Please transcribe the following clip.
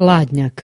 Hladnjak.